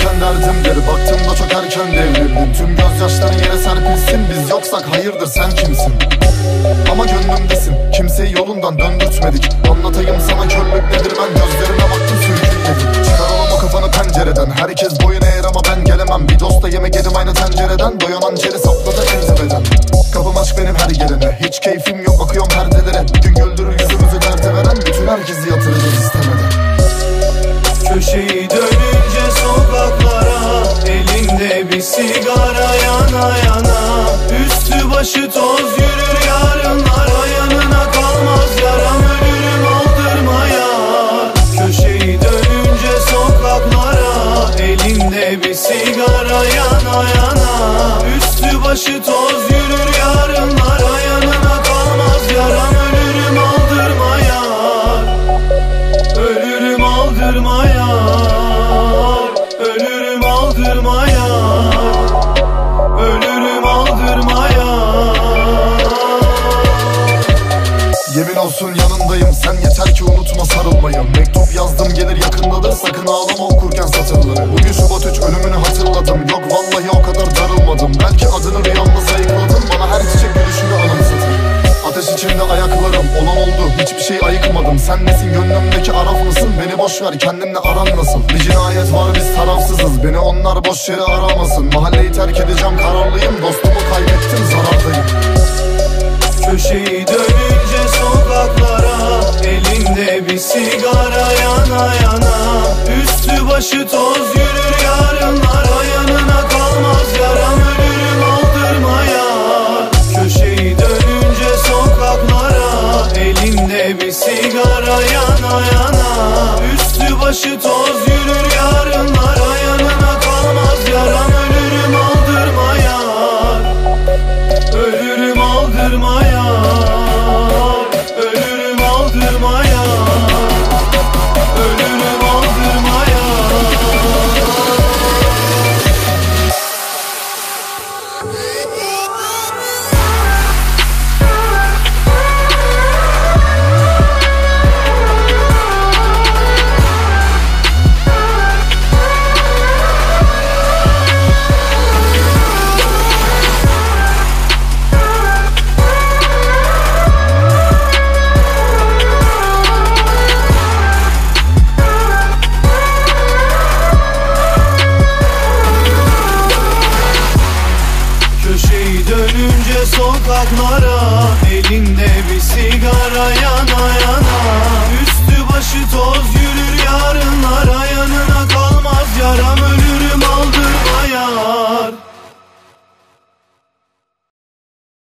verdim geri Baktım da çok erken devrildim. Tüm gözyaşların yere serpilsin. Biz yoksak hayırdır sen kimsin? Ama gönlümdesin. Kimseyi yolundan döndürtmedik. Anlatayım sana körlük nedir? Ben Gözlerine baktım sürgün Çıkaralım o kafanı pencereden. Herkes boyun eğer ama ben gelemem. Bir dosta yemek yedim aynı tencereden. Doyan hançeri sapladı enzebeden Kapım aşk benim her gelene Hiç keyfim sigara yana yana. Üstü başı toz yürür yarınlara Yanına kalmaz yaram ölürüm aldırmaya. Köşeyi dönünce sokaklara. Elinde bir sigara yana yana. Üstü başı toz yürür yarınlara Yanına kalmaz yaram ölürüm aldırmaya. Ölürüm aldırmaya Yemin olsun yanındayım. Sen yeter ki unutma sarılmayı. Mektup yazdım gelir yakındadır. Sakın ağlama okurken satırları. Bugün Şubat 3 ölümünü hatırladım. Yok vallahi o kadar darılmadım. Belki adını rüyamda sayıkladım. Bana her çiçek gülüşünü anımsatır Ateş içinde ayaklarım olan oldu. Hiçbir şey ayıkmadım. Sen nesin gönlümdeki araf mısın? Beni boş ver kendinle aran nasıl? Bir cinayet var biz tarafsızız. Beni onlar boş yere aramasın. Mahalleyi terk edeceğim kararlıyım. Dostumu kaybettim zarardayım. Köşeyi dönünce başı toz yürür yarınlara Yanına kalmaz. Yaram ölürüm aldırmaya. Köşeyi dönünce sokaklara Elinde bir sigara yana yana. Üstü başı toz yürür Köşeyi dönünce sokaklara